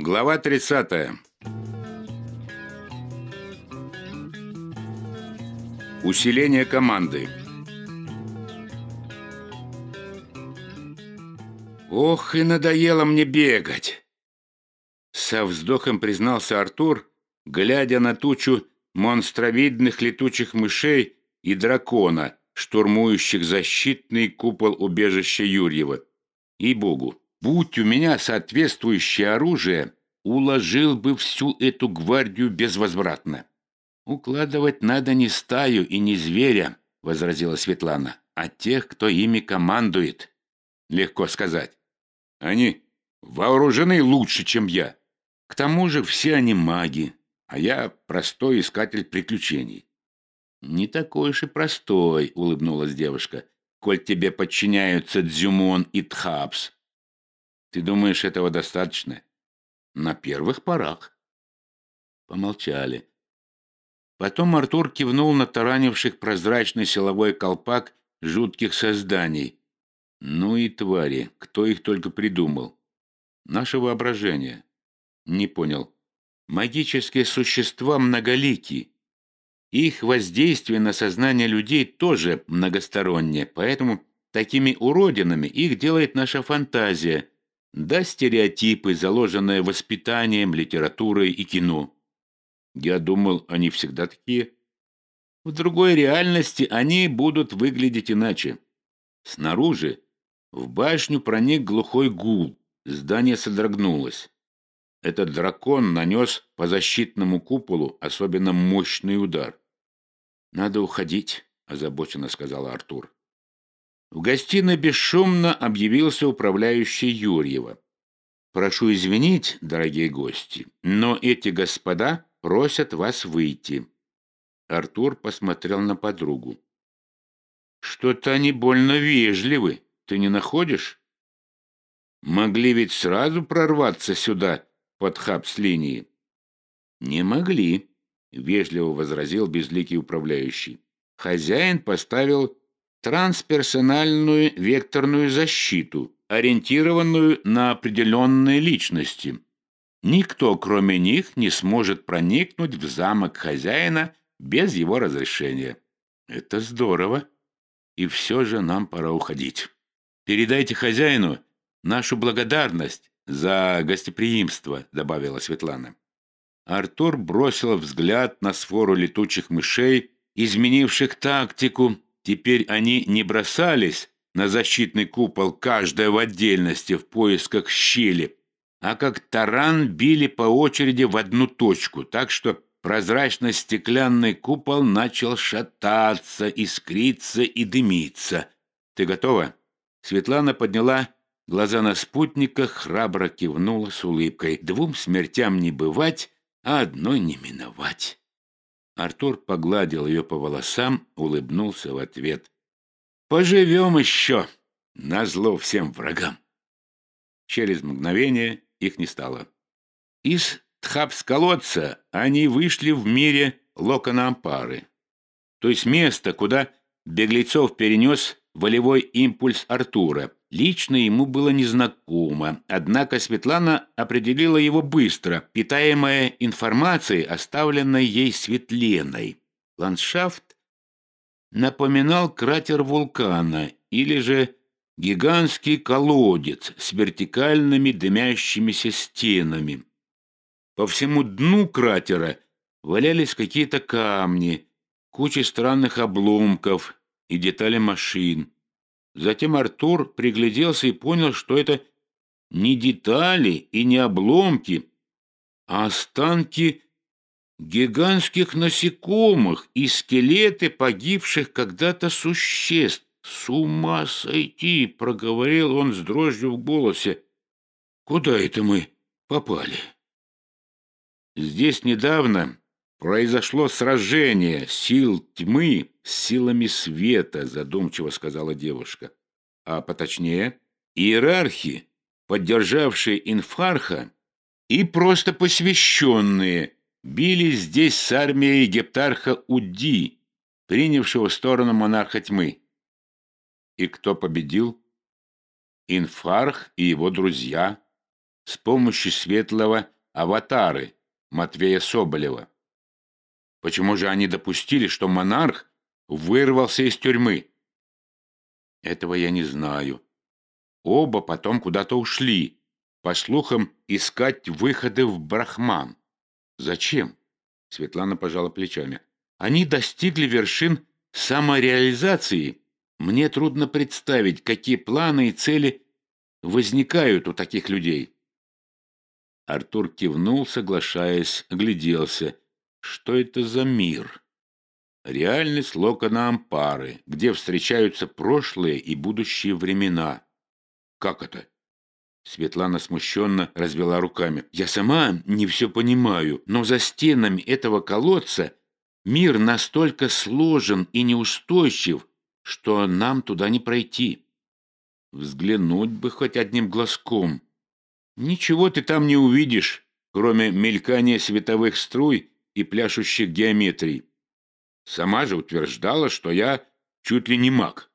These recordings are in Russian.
Глава 30. Усиление команды. Ох, и надоело мне бегать. Со вздохом признался Артур, глядя на тучу монстровидных летучих мышей и дракона, штурмующих защитный купол убежища Юрьева. И богу, будь у меня соответствующее оружие, уложил бы всю эту гвардию безвозвратно. «Укладывать надо не стаю и не зверя», — возразила Светлана, «а тех, кто ими командует». Легко сказать. Они вооружены лучше, чем я. К тому же все они маги, а я простой искатель приключений. «Не такой уж и простой», — улыбнулась девушка, «коль тебе подчиняются Дзюмон и Тхапс. Ты думаешь, этого достаточно?» «На первых порах». Помолчали. Потом Артур кивнул на таранивших прозрачный силовой колпак жутких созданий. Ну и твари, кто их только придумал. Наше воображение. Не понял. Магические существа многолики. Их воздействие на сознание людей тоже многостороннее, поэтому такими уродинами их делает наша фантазия, да стереотипы, заложенные воспитанием, литературой и кино. Я думал, они всегда такие. В другой реальности они будут выглядеть иначе. Снаружи в башню проник глухой гул, здание содрогнулось. Этот дракон нанес по защитному куполу особенно мощный удар. «Надо уходить», — озабоченно сказал Артур. В гостиной бесшумно объявился управляющий Юрьева. «Прошу извинить, дорогие гости, но эти господа просят вас выйти». Артур посмотрел на подругу. «Что-то они больно вежливы, ты не находишь? Могли ведь сразу прорваться сюда под хаб с линии». «Не могли», — вежливо возразил безликий управляющий. «Хозяин поставил трансперсональную векторную защиту, ориентированную на определенные личности. Никто, кроме них, не сможет проникнуть в замок хозяина без его разрешения. Это здорово. И все же нам пора уходить. Передайте хозяину нашу благодарность за гостеприимство, добавила Светлана. Артур бросил взгляд на свору летучих мышей, изменивших тактику. Теперь они не бросались на защитный купол, каждая в отдельности в поисках щели, а как таран били по очереди в одну точку, так что прозрачно-стеклянный купол начал шататься, искриться и дымиться. «Ты готова?» Светлана подняла глаза на спутника, храбро кивнула с улыбкой. «Двум смертям не бывать, а одной не миновать». Артур погладил ее по волосам, улыбнулся в ответ. «Поживем еще, назло всем врагам». Через мгновение их не стало. Из Тхапс-колодца они вышли в мире Локанампары, то есть место, куда беглецов перенес волевой импульс Артура. Лично ему было незнакомо, однако Светлана определила его быстро, питаемая информацией, оставленной ей Светленой. Ландшафт напоминал кратер вулкана или же Гигантский колодец с вертикальными дымящимися стенами. По всему дну кратера валялись какие-то камни, куча странных обломков и детали машин. Затем Артур пригляделся и понял, что это не детали и не обломки, а останки гигантских насекомых и скелеты погибших когда-то существ. «С ума сойти!» — проговорил он с дрожью в голосе. «Куда это мы попали?» «Здесь недавно произошло сражение сил тьмы с силами света», — задумчиво сказала девушка. «А поточнее, иерархи, поддержавшие инфарха, и просто посвященные, били здесь с армией гептарха Уди, принявшего сторону монарха тьмы. И кто победил? Инфарх и его друзья. с помощью светлого аватары Матвея Соболева. Почему же они допустили, что монарх вырвался из тюрьмы? Этого я не знаю. Оба потом куда-то ушли, по слухам, искать выходы в Брахман. Зачем? Светлана пожала плечами. Они достигли вершин самореализации. Мне трудно представить, какие планы и цели возникают у таких людей. Артур кивнул, соглашаясь, огляделся. Что это за мир? Реальность Локона Ампары, где встречаются прошлые и будущие времена. Как это? Светлана смущенно развела руками. «Я сама не все понимаю, но за стенами этого колодца мир настолько сложен и неустойчив, что нам туда не пройти. Взглянуть бы хоть одним глазком. Ничего ты там не увидишь, кроме мелькания световых струй и пляшущих геометрий. Сама же утверждала, что я чуть ли не маг.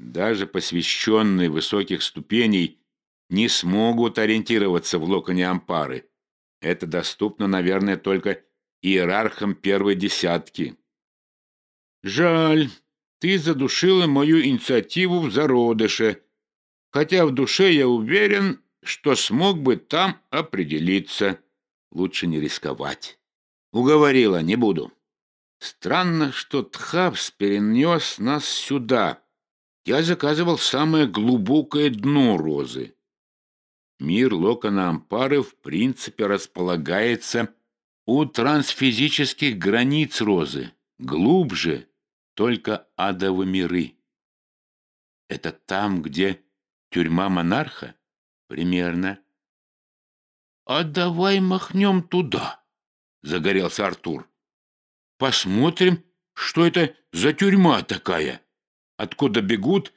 Даже посвященные высоких ступеней не смогут ориентироваться в локоне ампары. Это доступно, наверное, только иерархам первой десятки. Жаль, ты задушила мою инициативу в зародыше, хотя в душе я уверен, что смог бы там определиться. Лучше не рисковать. Уговорила, не буду. Странно, что Тхапс перенес нас сюда. Я заказывал самое глубокое дно розы. Мир Локона Ампары в принципе располагается у трансфизических границ розы. Глубже только адовы миры. Это там, где тюрьма монарха? Примерно. А давай махнем туда, загорелся Артур. Посмотрим, что это за тюрьма такая, откуда бегут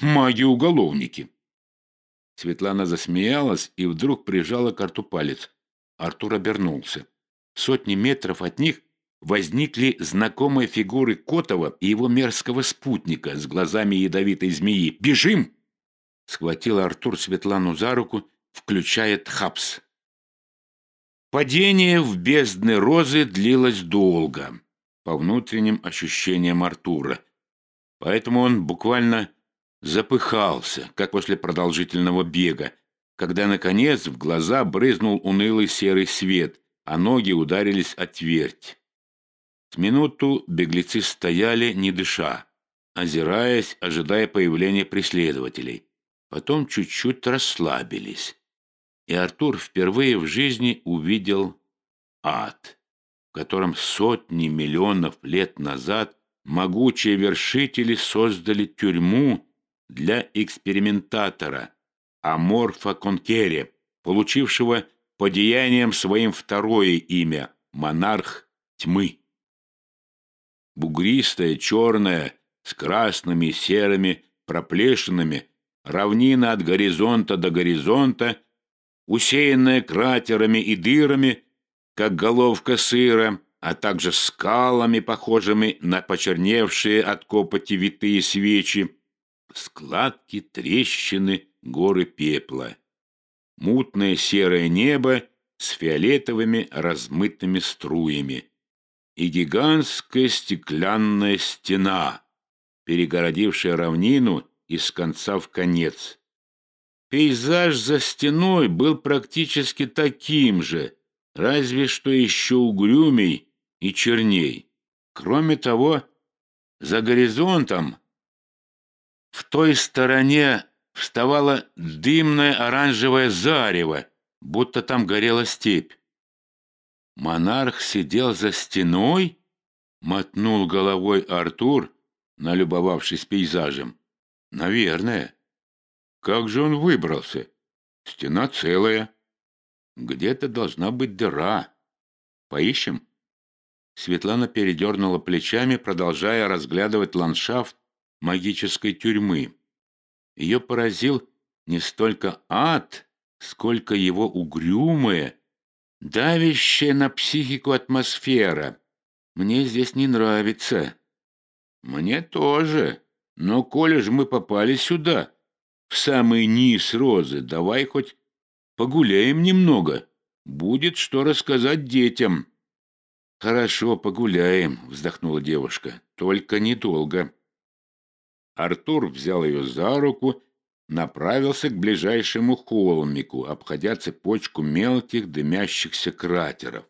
маги-уголовники. Светлана засмеялась и вдруг прижала к рту палец. Артур обернулся. Сотни метров от них возникли знакомые фигуры Котова и его мерзкого спутника с глазами ядовитой змеи. «Бежим!» Схватил Артур Светлану за руку, включая Тхапс. Падение в бездны розы длилось долго, по внутренним ощущениям Артура. Поэтому он буквально запыхался, как после продолжительного бега, когда, наконец, в глаза брызнул унылый серый свет, а ноги ударились о твердь. С минуту беглецы стояли, не дыша, озираясь, ожидая появления преследователей. Потом чуть-чуть расслабились. И Артур впервые в жизни увидел ад, в котором сотни миллионов лет назад могучие вершители создали тюрьму для экспериментатора Аморфа Конкере, получившего по деяниям своим второе имя – монарх тьмы. Бугристая, черная, с красными и серыми проплешинами, равнина от горизонта до горизонта, усеянная кратерами и дырами, как головка сыра, а также скалами, похожими на почерневшие от копоти витые свечи, складки, трещины, горы пепла. Мутное серое небо с фиолетовыми размытыми струями и гигантская стеклянная стена, перегородившая равнину из конца в конец. Пейзаж за стеной был практически таким же, разве что еще угрюмей и черней. Кроме того, за горизонтом, в той стороне, вставало дымное оранжевое зарево, будто там горела степь. Монарх сидел за стеной, мотнул головой Артур, налюбовавшись пейзажем. Наверное. Как же он выбрался? Стена целая. Где-то должна быть дыра. Поищем? Светлана передернула плечами, продолжая разглядывать ландшафт магической тюрьмы. Ее поразил не столько ад, сколько его угрюмое, давящая на психику атмосфера. Мне здесь не нравится. Мне тоже. Но коли же мы попали сюда, в самый низ розы, давай хоть Погуляем немного. Будет что рассказать детям». «Хорошо, погуляем», — вздохнула девушка. «Только недолго». Артур взял ее за руку, направился к ближайшему холмику, обходя цепочку мелких дымящихся кратеров.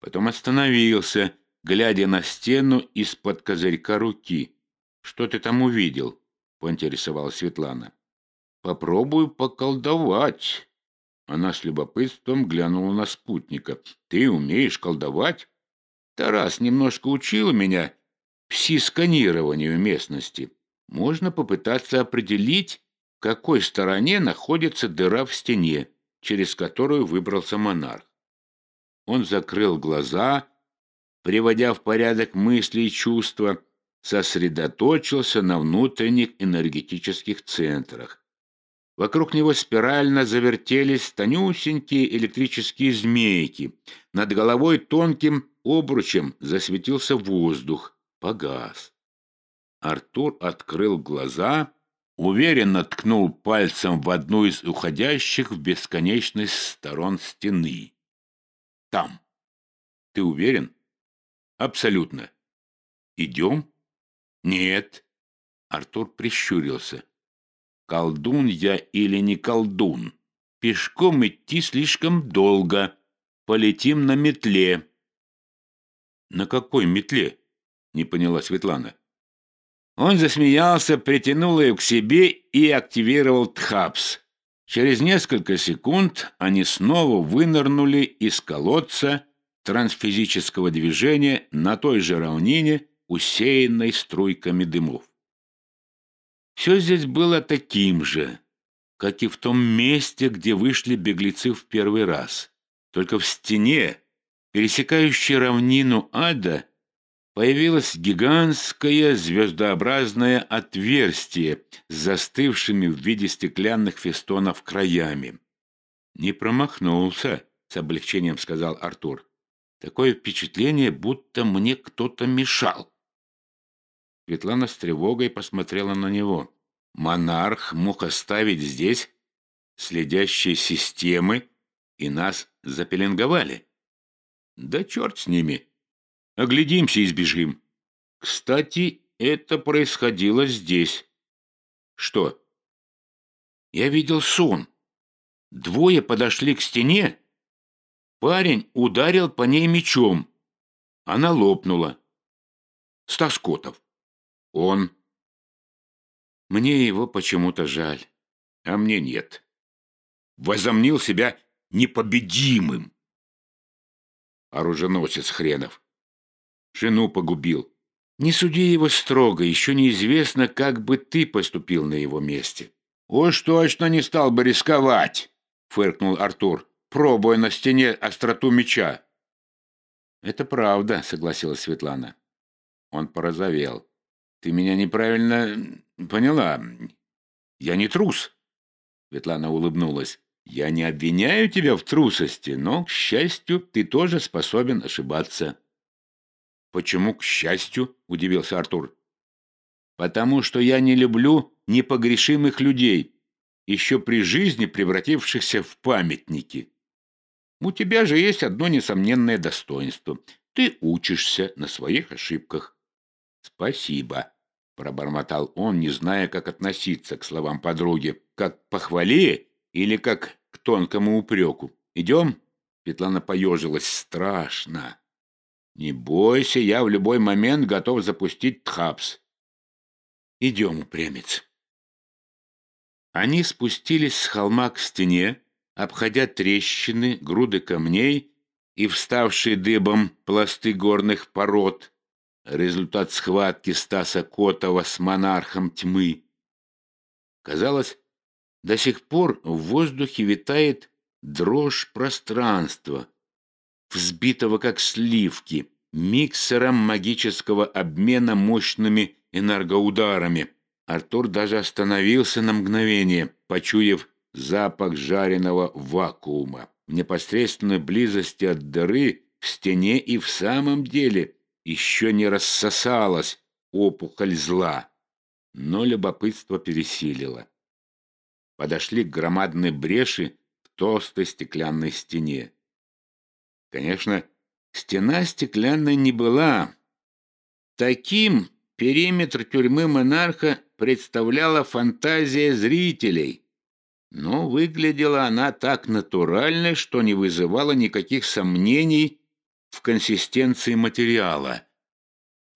Потом остановился, глядя на стену из-под козырька руки. «Что ты там увидел?» — поинтересовалась Светлана. «Попробую поколдовать». Она с любопытством глянула на спутника. «Ты умеешь колдовать?» «Тарас немножко учил меня пси-сканированию местности. Можно попытаться определить, в какой стороне находится дыра в стене, через которую выбрался монарх. Он закрыл глаза, приводя в порядок мысли и чувства, сосредоточился на внутренних энергетических центрах. Вокруг него спирально завертелись тонюсенькие электрические змейки. Над головой тонким обручем засветился воздух. Погас. Артур открыл глаза, уверенно ткнул пальцем в одну из уходящих в бесконечность сторон стены. Там. Ты уверен? Абсолютно. Идем? Нет. Артур прищурился. Колдун я или не колдун? Пешком идти слишком долго. Полетим на метле. На какой метле? Не поняла Светлана. Он засмеялся, притянул ее к себе и активировал Тхапс. Через несколько секунд они снова вынырнули из колодца трансфизического движения на той же равнине, усеянной струйками дымов. Все здесь было таким же, как и в том месте, где вышли беглецы в первый раз. Только в стене, пересекающей равнину ада, появилось гигантское звездообразное отверстие с застывшими в виде стеклянных фестонов краями. «Не промахнулся», — с облегчением сказал Артур. «Такое впечатление, будто мне кто-то мешал». Светлана с тревогой посмотрела на него. «Монарх мог оставить здесь следящие системы, и нас запеленговали». «Да черт с ними!» Оглядимся и сбежим. Кстати, это происходило здесь. Что? Я видел сон. Двое подошли к стене. Парень ударил по ней мечом. Она лопнула. Стас Котов. Он. Мне его почему-то жаль, а мне нет. Возомнил себя непобедимым. Оруженосец хренов. Жену погубил. Не суди его строго, еще неизвестно, как бы ты поступил на его месте. Уж точно не стал бы рисковать, фыркнул Артур, пробуя на стене остроту меча. Это правда, согласилась Светлана. Он порозовел. Ты меня неправильно поняла. Я не трус. Светлана улыбнулась. Я не обвиняю тебя в трусости, но, к счастью, ты тоже способен ошибаться. «Почему, к счастью?» – удивился Артур. «Потому что я не люблю непогрешимых людей, еще при жизни превратившихся в памятники. У тебя же есть одно несомненное достоинство. Ты учишься на своих ошибках». «Спасибо», – пробормотал он, не зная, как относиться к словам подруги, как к похвале или как к тонкому упреку. «Идем?» Светлана поежилась. «Страшно». Не бойся, я в любой момент готов запустить Тхапс. Идем, упрямец. Они спустились с холма к стене, обходя трещины, груды камней и вставшие дыбом пласты горных пород, результат схватки Стаса Котова с монархом тьмы. Казалось, до сих пор в воздухе витает дрожь пространства, взбитого как сливки, миксером магического обмена мощными энергоударами. Артур даже остановился на мгновение, почуяв запах жареного вакуума. В непосредственной близости от дыры в стене и в самом деле еще не рассосалась опухоль зла, но любопытство пересилило. Подошли к громадной бреши толстой стеклянной стене. Конечно, стена стеклянной не была. Таким периметр тюрьмы монарха представляла фантазия зрителей. Но выглядела она так натурально, что не вызывала никаких сомнений в консистенции материала.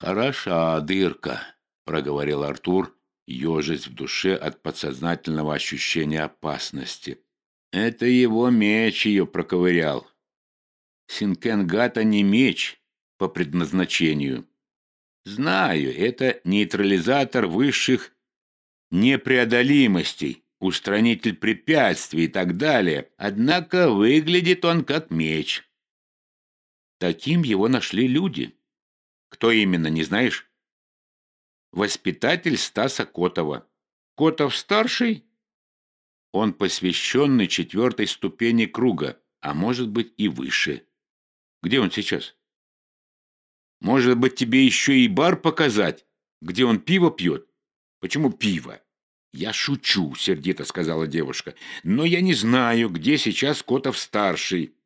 «Хороша дырка», — проговорил Артур, ежась в душе от подсознательного ощущения опасности. «Это его меч ее проковырял. Синкенгата не меч по предназначению. Знаю, это нейтрализатор высших непреодолимостей, устранитель препятствий и так далее, однако выглядит он как меч. Таким его нашли люди. Кто именно, не знаешь? Воспитатель Стаса Котова. Котов-старший? Он посвященный четвертой ступени круга, а может быть и выше. Где он сейчас? Может быть, тебе еще и бар показать, где он пиво пьет? Почему пиво? «Я шучу», — сердито сказала девушка. «Но я не знаю, где сейчас Котов-старший».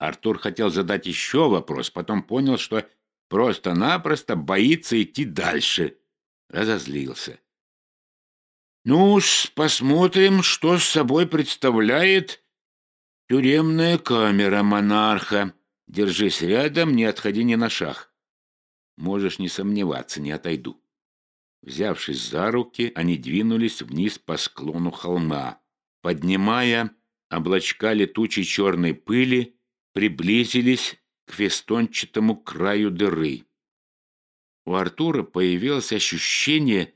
Артур хотел задать еще вопрос, потом понял, что просто-напросто боится идти дальше. Разозлился. ну посмотрим, что с собой представляет тюремная камера монарха. Держись рядом, не отходи ни на шаг. Можешь не сомневаться, не отойду». Взявшись за руки, они двинулись вниз по склону холма. Поднимая облачка летучей черной пыли, приблизились к фестончатому краю дыры. У Артура появилось ощущение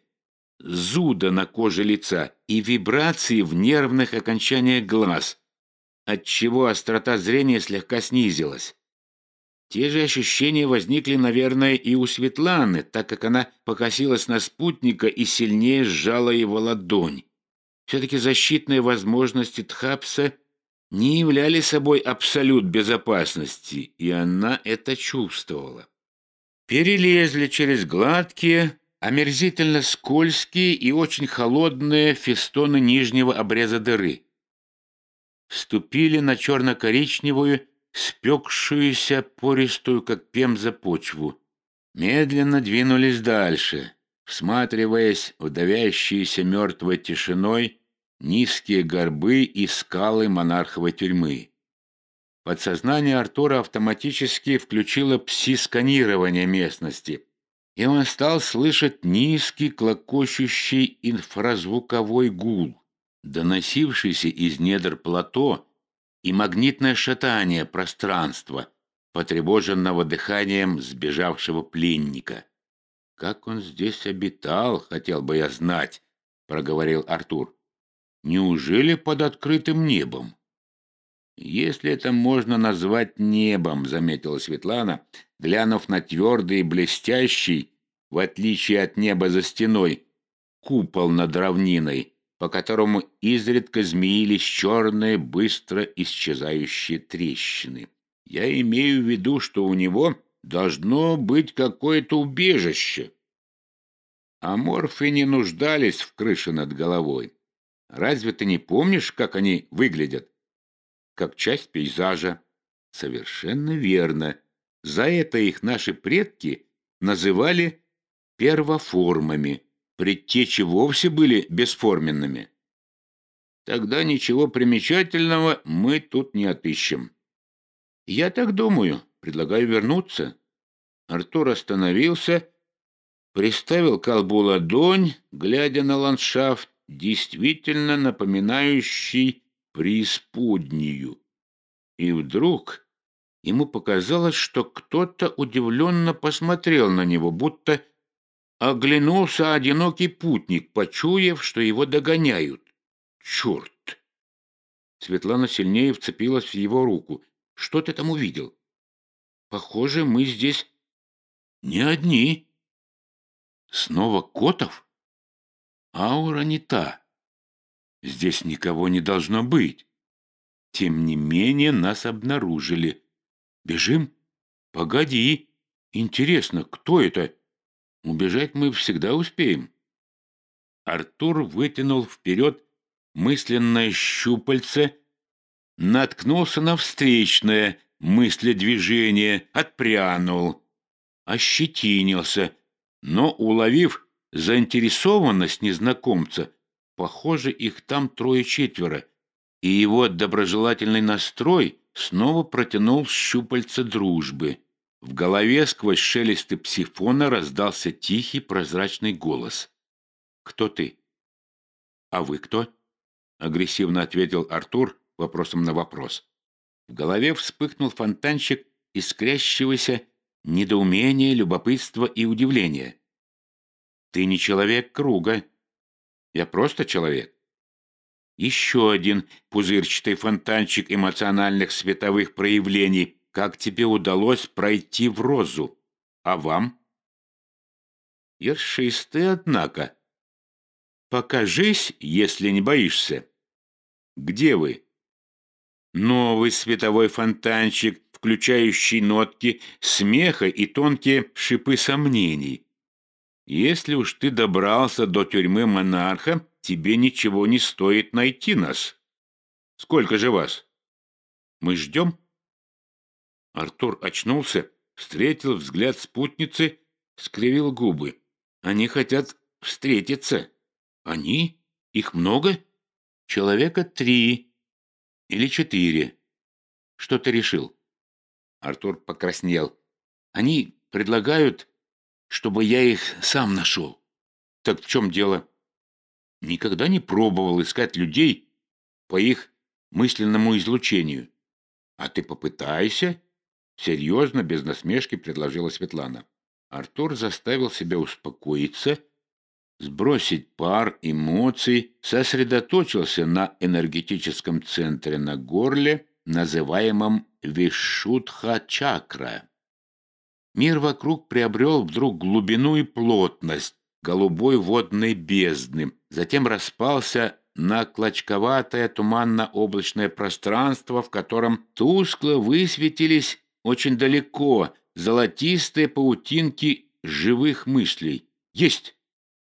зуда на коже лица и вибрации в нервных окончаниях глаз, отчего острота зрения слегка снизилась. Те же ощущения возникли, наверное, и у Светланы, так как она покосилась на спутника и сильнее сжала его ладонь. Все-таки защитные возможности Тхапса не являли собой абсолют безопасности, и она это чувствовала. Перелезли через гладкие, омерзительно скользкие и очень холодные фестоны нижнего обреза дыры. Вступили на черно-коричневую, спекшуюся пористую, как пемза, почву. Медленно двинулись дальше, всматриваясь в давящиеся мертвой тишиной низкие горбы и скалы монарховой тюрьмы. Подсознание Артура автоматически включило пси-сканирование местности, и он стал слышать низкий, клокочущий инфразвуковой гул, доносившийся из недр плато и магнитное шатание пространства, потревоженного дыханием сбежавшего пленника. «Как он здесь обитал, хотел бы я знать», — проговорил Артур. «Неужели под открытым небом?» «Если это можно назвать небом», — заметила Светлана, глянув на твердый и блестящий, в отличие от неба за стеной, купол над равниной, по которому изредка змеились черные, быстро исчезающие трещины. Я имею в виду, что у него должно быть какое-то убежище. А морфы не нуждались в крыше над головой. Разве ты не помнишь, как они выглядят? Как часть пейзажа. Совершенно верно. За это их наши предки называли первоформами. Предтечи вовсе были бесформенными. Тогда ничего примечательного мы тут не отыщем. Я так думаю. Предлагаю вернуться. Артур остановился, приставил колбу ладонь, глядя на ландшафт, действительно напоминающий преисподнюю. И вдруг ему показалось, что кто-то удивленно посмотрел на него, будто Оглянулся одинокий путник, почуяв, что его догоняют. Черт! Светлана сильнее вцепилась в его руку. Что ты там увидел? Похоже, мы здесь не одни. Снова Котов? Аура не та. Здесь никого не должно быть. Тем не менее нас обнаружили. Бежим? Погоди. Интересно, кто это? Убежать мы всегда успеем. Артур вытянул вперед мысленное щупальце, наткнулся на встречное мыследвижение, отпрянул, ощетинился, но, уловив заинтересованность незнакомца, похоже, их там трое-четверо, и его доброжелательный настрой снова протянул щупальца дружбы. В голове сквозь шелесты псифона раздался тихий прозрачный голос. «Кто ты?» «А вы кто?» — агрессивно ответил Артур вопросом на вопрос. В голове вспыхнул фонтанчик искрящегося недоумения, любопытства и удивления. «Ты не человек круга. Я просто человек». Еще один пузырчатый фонтанчик эмоциональных световых проявлений. Как тебе удалось пройти в розу? А вам? Ершистый, однако. Покажись, если не боишься. Где вы? Новый световой фонтанчик, включающий нотки смеха и тонкие шипы сомнений. Если уж ты добрался до тюрьмы монарха, тебе ничего не стоит найти нас. Сколько же вас? Мы ждем? Артур очнулся, встретил взгляд спутницы, скривил губы. Они хотят встретиться. Они? Их много? Человека три или четыре. Что ты решил? Артур покраснел. Они предлагают, чтобы я их сам нашел. Так в чем дело? Никогда не пробовал искать людей по их мысленному излучению. А ты попытайся. Серьезно, без насмешки предложила Светлана. Артур заставил себя успокоиться, сбросить пар эмоций, сосредоточился на энергетическом центре на горле, называемом Вишудха-чакра. Мир вокруг приобрел вдруг глубину и плотность голубой водной бездны, затем распался на клочковатое туманно-облачное пространство, в котором тускло высветились очень далеко золотистые паутинки живых мыслей. Есть!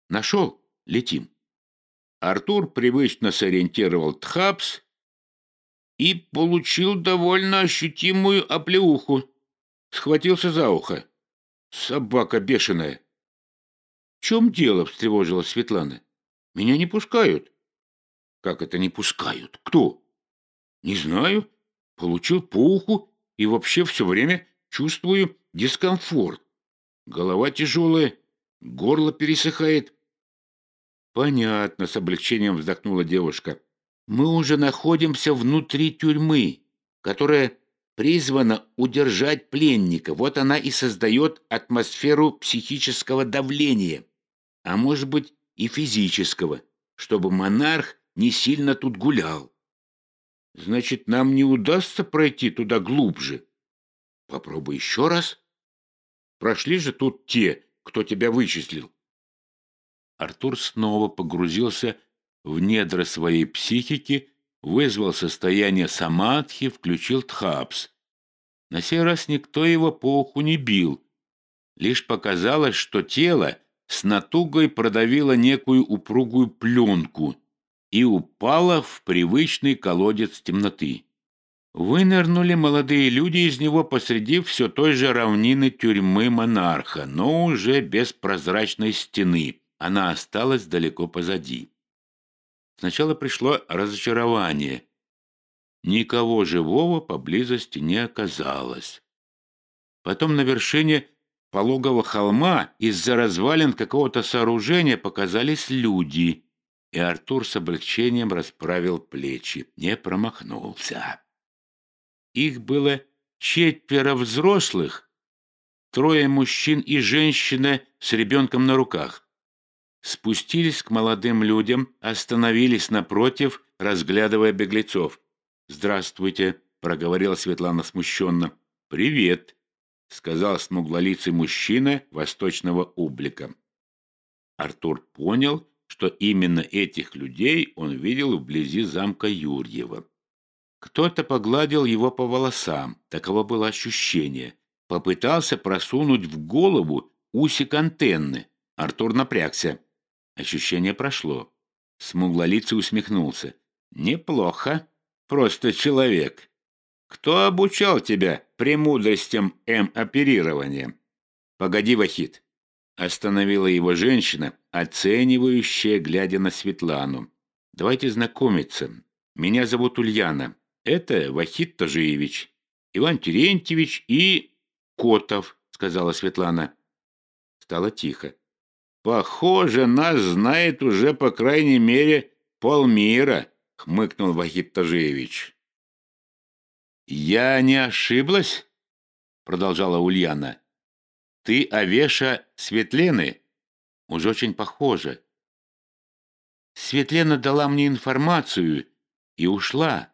Нашел? Летим. Артур привычно сориентировал Тхапс и получил довольно ощутимую оплеуху. Схватился за ухо. Собака бешеная. «В чем дело?» — встревожилась Светлана. «Меня не пускают». «Как это не пускают? Кто?» «Не знаю. Получил по уху и вообще все время чувствую дискомфорт. Голова тяжелая, горло пересыхает. Понятно, с облегчением вздохнула девушка. Мы уже находимся внутри тюрьмы, которая призвана удержать пленника. Вот она и создает атмосферу психического давления, а может быть и физического, чтобы монарх не сильно тут гулял. Значит, нам не удастся пройти туда глубже. Попробуй еще раз. Прошли же тут те, кто тебя вычислил. Артур снова погрузился в недра своей психики, вызвал состояние самадхи, включил тхапс. На сей раз никто его по уху не бил. Лишь показалось, что тело с натугой продавило некую упругую пленку — и упала в привычный колодец темноты. Вынырнули молодые люди из него посреди все той же равнины тюрьмы монарха, но уже без прозрачной стены. Она осталась далеко позади. Сначала пришло разочарование. Никого живого поблизости не оказалось. Потом на вершине пологого холма из-за развалин какого-то сооружения показались люди — и Артур с облегчением расправил плечи. Не промахнулся. Их было четверо взрослых, трое мужчин и женщина с ребенком на руках. Спустились к молодым людям, остановились напротив, разглядывая беглецов. «Здравствуйте», — проговорила Светлана смущенно. «Привет», — сказал смуглолицый мужчина восточного облика. Артур понял, что именно этих людей он видел вблизи замка Юрьева. Кто-то погладил его по волосам, таково было ощущение. Попытался просунуть в голову усик антенны. Артур напрягся. Ощущение прошло. Смуглолицый усмехнулся. «Неплохо. просто человек. Кто обучал тебя премудростям М-оперирования? Погоди, Вахид. Остановила его женщина, оценивающая, глядя на Светлану. Давайте знакомиться. Меня зовут Ульяна. Это Вахид Тажиевич, Иван Терентьевич и Котов, сказала Светлана. Стало тихо. Похоже, нас знает уже, по крайней мере, полмира, хмыкнул Вахид Тажиевич. «Я не ошиблась?» — продолжала Ульяна. «Ты Овеша Светлены?» «Уже очень похоже». «Светлена дала мне информацию и ушла.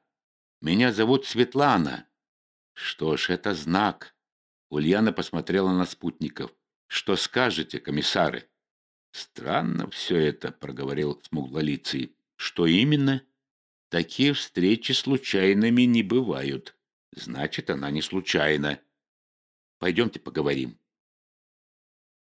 Меня зовут Светлана». «Что ж, это знак». Ульяна посмотрела на спутников. «Что скажете, комиссары?» «Странно все это», — проговорил смуглолицый. «Что именно?» «Такие встречи случайными не бывают». Значит, она не случайна. Пойдемте поговорим.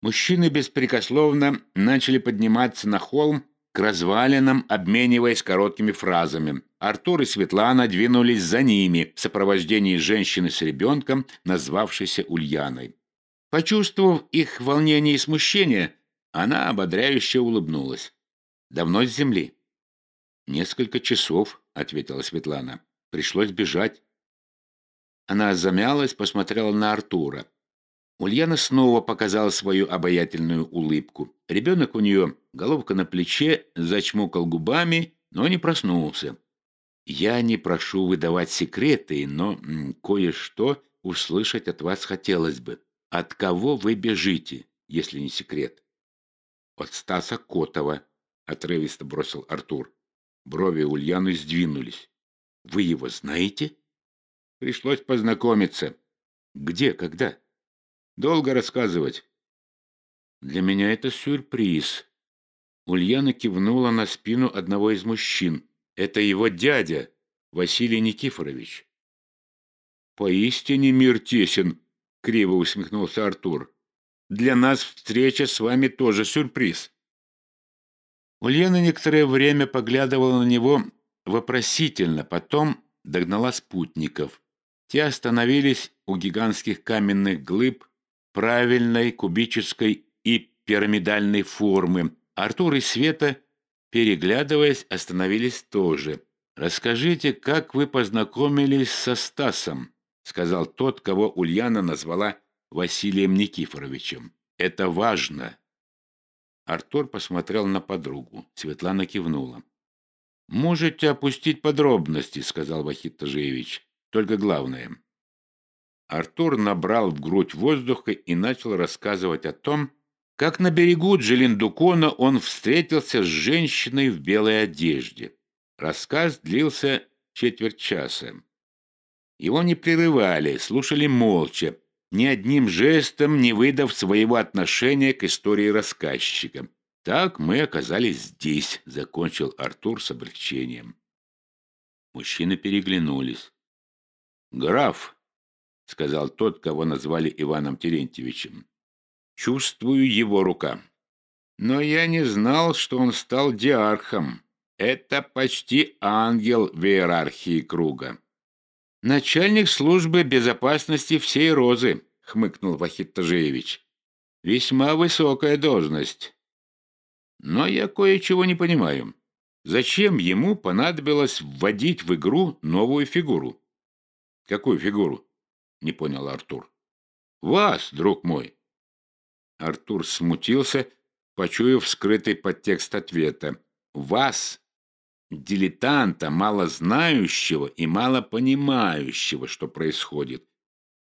Мужчины беспрекословно начали подниматься на холм к развалинам, обмениваясь короткими фразами. Артур и Светлана двинулись за ними в сопровождении женщины с ребенком, назвавшейся Ульяной. Почувствовав их волнение и смущение, она ободряюще улыбнулась. «Давно с земли?» «Несколько часов», — ответила Светлана. «Пришлось бежать. Она замялась, посмотрела на Артура. Ульяна снова показала свою обаятельную улыбку. Ребенок у нее, головка на плече, зачмокал губами, но не проснулся. «Я не прошу выдавать секреты, но кое-что услышать от вас хотелось бы. От кого вы бежите, если не секрет?» «От Стаса Котова», — отрывисто бросил Артур. Брови Ульяны сдвинулись. «Вы его знаете?» Пришлось познакомиться. Где, когда? Долго рассказывать. Для меня это сюрприз. Ульяна кивнула на спину одного из мужчин. Это его дядя, Василий Никифорович. Поистине мир тесен, криво усмехнулся Артур. Для нас встреча с вами тоже сюрприз. Ульяна некоторое время поглядывала на него вопросительно, потом догнала спутников. Те остановились у гигантских каменных глыб правильной кубической и пирамидальной формы. Артур и Света, переглядываясь, остановились тоже. «Расскажите, как вы познакомились со Стасом?» — сказал тот, кого Ульяна назвала Василием Никифоровичем. «Это важно». Артур посмотрел на подругу. Светлана кивнула. «Можете опустить подробности», — сказал Вахид Тажиевич. Только главное. Артур набрал в грудь воздуха и начал рассказывать о том, как на берегу Джелиндукона он встретился с женщиной в белой одежде. Рассказ длился четверть часа. Его не прерывали, слушали молча, ни одним жестом не выдав своего отношения к истории рассказчика. «Так мы оказались здесь», — закончил Артур с облегчением. Мужчины переглянулись. «Граф», — сказал тот, кого назвали Иваном Терентьевичем, — «чувствую его рука. Но я не знал, что он стал диархом. Это почти ангел в иерархии круга». «Начальник службы безопасности всей Розы», — хмыкнул Вахид Тажиевич. «Весьма высокая должность. Но я кое-чего не понимаю. Зачем ему понадобилось вводить в игру новую фигуру? «Какую фигуру?» — не понял Артур. «Вас, друг мой!» Артур смутился, почуяв скрытый подтекст ответа. «Вас, дилетанта, мало знающего и мало понимающего, что происходит.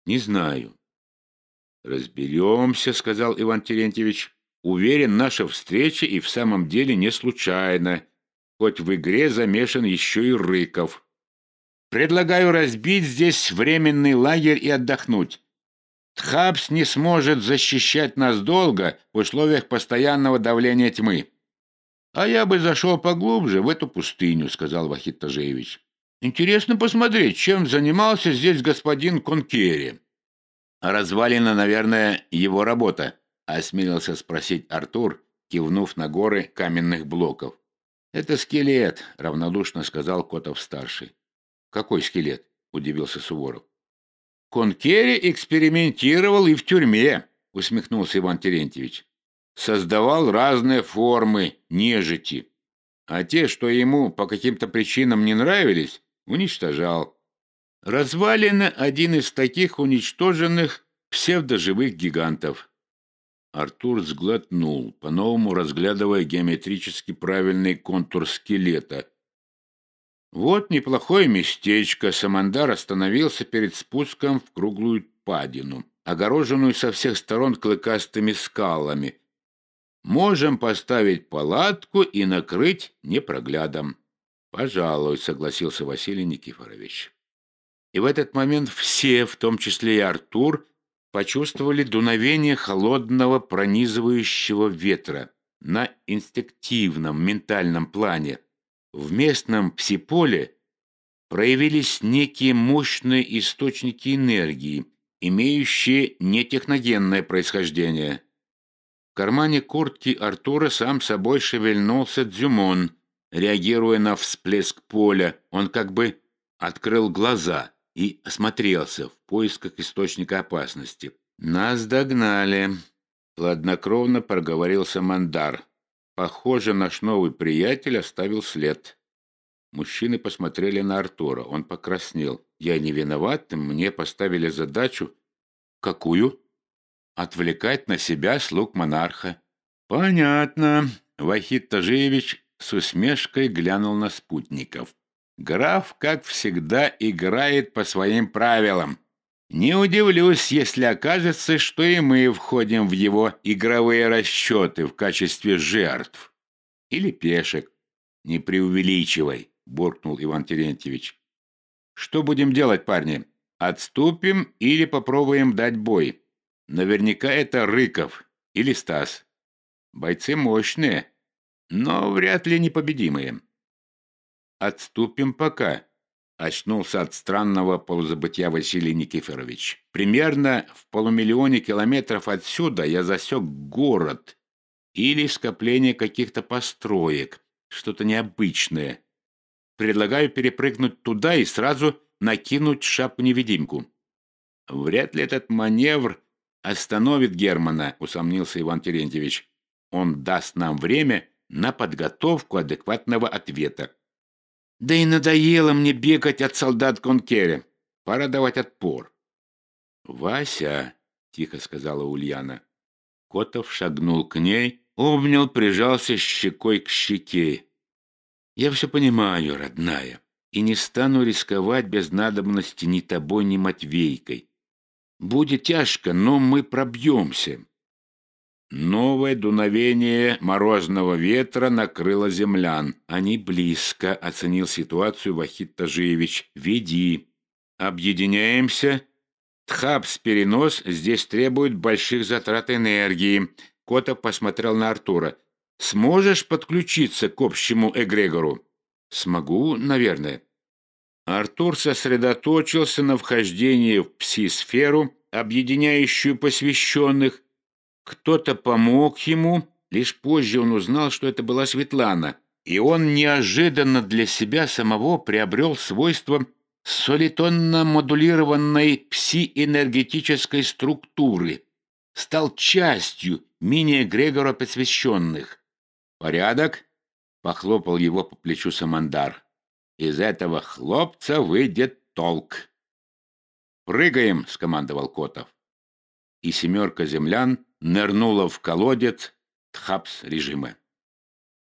Не знаю». «Разберемся», — сказал Иван Терентьевич. «Уверен, наша встреча и в самом деле не случайна, хоть в игре замешан еще и Рыков». Предлагаю разбить здесь временный лагерь и отдохнуть. Тхабс не сможет защищать нас долго в условиях постоянного давления тьмы. А я бы зашел поглубже в эту пустыню, сказал Вахид Тажеевич. Интересно посмотреть, чем занимался здесь господин Конкери. Развалина, наверное, его работа, осмелился спросить Артур, кивнув на горы каменных блоков. Это скелет, равнодушно сказал Котов-старший. «Какой скелет?» — удивился Суворов. «Конкери экспериментировал и в тюрьме», — усмехнулся Иван Терентьевич. «Создавал разные формы нежити, а те, что ему по каким-то причинам не нравились, уничтожал. Развалины один из таких уничтоженных псевдоживых гигантов». Артур сглотнул, по-новому разглядывая геометрически правильный контур скелета. Вот неплохое местечко. Самандар остановился перед спуском в круглую падину, огороженную со всех сторон клыкастыми скалами. Можем поставить палатку и накрыть непроглядом. Пожалуй, согласился Василий Никифорович. И в этот момент все, в том числе и Артур, почувствовали дуновение холодного пронизывающего ветра на инстинктивном ментальном плане. В местном псиполе проявились некие мощные источники энергии, имеющие нетехногенное происхождение. В кармане куртки Артура сам собой шевельнулся Дзюмон, реагируя на всплеск поля. Он как бы открыл глаза и осмотрелся в поисках источника опасности. «Нас догнали», — хладнокровно проговорил Самандар. «Похоже, наш новый приятель оставил след». Мужчины посмотрели на Артура. Он покраснел. «Я не виноват, мне поставили задачу». «Какую?» «Отвлекать на себя слуг монарха». «Понятно». Вахид Тажиевич с усмешкой глянул на спутников. Граф, как всегда, играет по своим правилам. Не удивлюсь, если окажется, что и мы входим в его игровые расчеты в качестве жертв. Или пешек. Не преувеличивай, буркнул Иван Терентьевич. Что будем делать, парни? Отступим или попробуем дать бой? Наверняка это Рыков или Стас. Бойцы мощные, но вряд ли непобедимые. «Отступим пока», — очнулся от странного полузабытия Василий Никифорович. «Примерно в полумиллионе километров отсюда я засек город или скопление каких-то построек, что-то необычное. Предлагаю перепрыгнуть туда и сразу накинуть шапку-невидимку». «Вряд ли этот маневр остановит Германа», — усомнился Иван Терентьевич. «Он даст нам время на подготовку адекватного ответа». Да и надоело мне бегать от солдат Конкере. Пора давать отпор. «Вася», — тихо сказала Ульяна. Котов шагнул к ней, обнял, прижался щекой к щеке. «Я все понимаю, родная, и не стану рисковать без надобности ни тобой, ни Матвейкой. Будет тяжко, но мы пробьемся. Новое дуновение морозного ветра накрыло землян. Они близко, оценил ситуацию Вахид Тажиевич. Веди. Объединяемся. Тхапс-перенос здесь требует больших затрат энергии. Котов посмотрел на Артура. Сможешь подключиться к общему эгрегору? Смогу, наверное. Артур сосредоточился на вхождении в пси-сферу, объединяющую посвященных, кто-то помог ему, лишь позже он узнал, что это была Светлана, и он неожиданно для себя самого приобрел свойства солитонно-модулированной пси-энергетической структуры, стал частью мини-эгрегора посвященных. «Порядок?» — похлопал его по плечу Самандар. «Из этого хлопца выйдет толк». «Прыгаем!» — скомандовал Котов. И семерка землян нырнула в колодец Тхапс режима.